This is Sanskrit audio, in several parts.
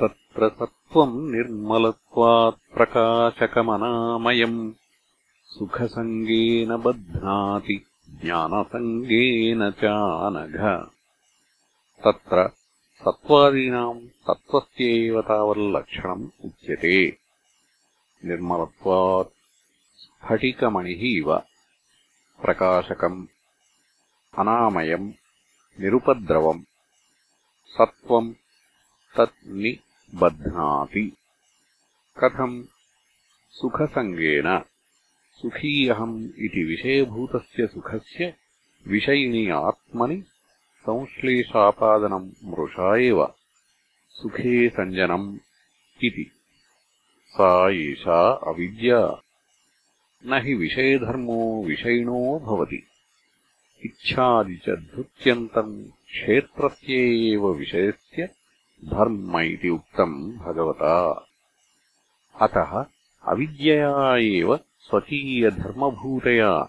तत्र सत्त्वम् निर्मलत्वात् प्रकाशकमनामयम् सुखसङ्गेन बध्नाति ज्ञानसङ्गेन चानघ। तत्र सत्त्वादीनाम् तत्त्वस्य एव तावल्लक्षणम् उच्यते। निर्मलत्वात् स्फटिकमणिः इव। प्रकाशकम् अनामयम् निरुपद्रवम् सत्त्वम् तत् निबध्नाति कथम्? सुखसङ्गेन। सुखी अहम् इति विषयभूतस्य सुखस्य विषयिणि आत्मनि संश्लेषापादनम् मृषा एव। सुखे सञ्जनम् इति। सा एषा अविद्या। न हि विषयधर्मो विषयिणो भवति। इच्छादि च धृत्यन्तम् क्षेत्रस्य एव विषयस्य धर्म इति उक्तम् भगवता। अतः अविद्यया एव स्वकीयधर्मभूतया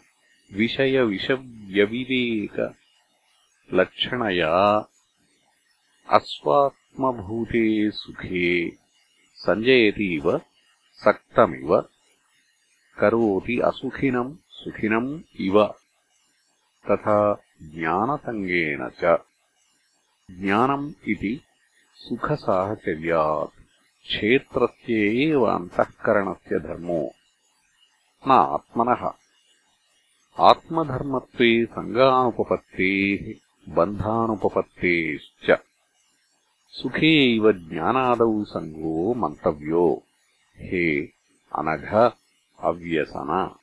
विषयविषव्यविवेकलक्षणया अस्वात्मभूते सुखे सञ्जयतीव सक्तमिव करोति असुखिनम् सुखिनम् इव तथा ज्ञानसङ्गेन च। ज्ञानम् इति सुखसाहचर्यात् क्षेत्रस्य एव अन्तःकरणस्य धर्मो। न आत्मनः। आत्मधर्मत्वे सङ्गानुपपत्तेः बन्धानुपपत्तेश्च। सुखे इव ज्ञानादौ सङ्गो मन्तव्यो। हे अनघ अव्यसन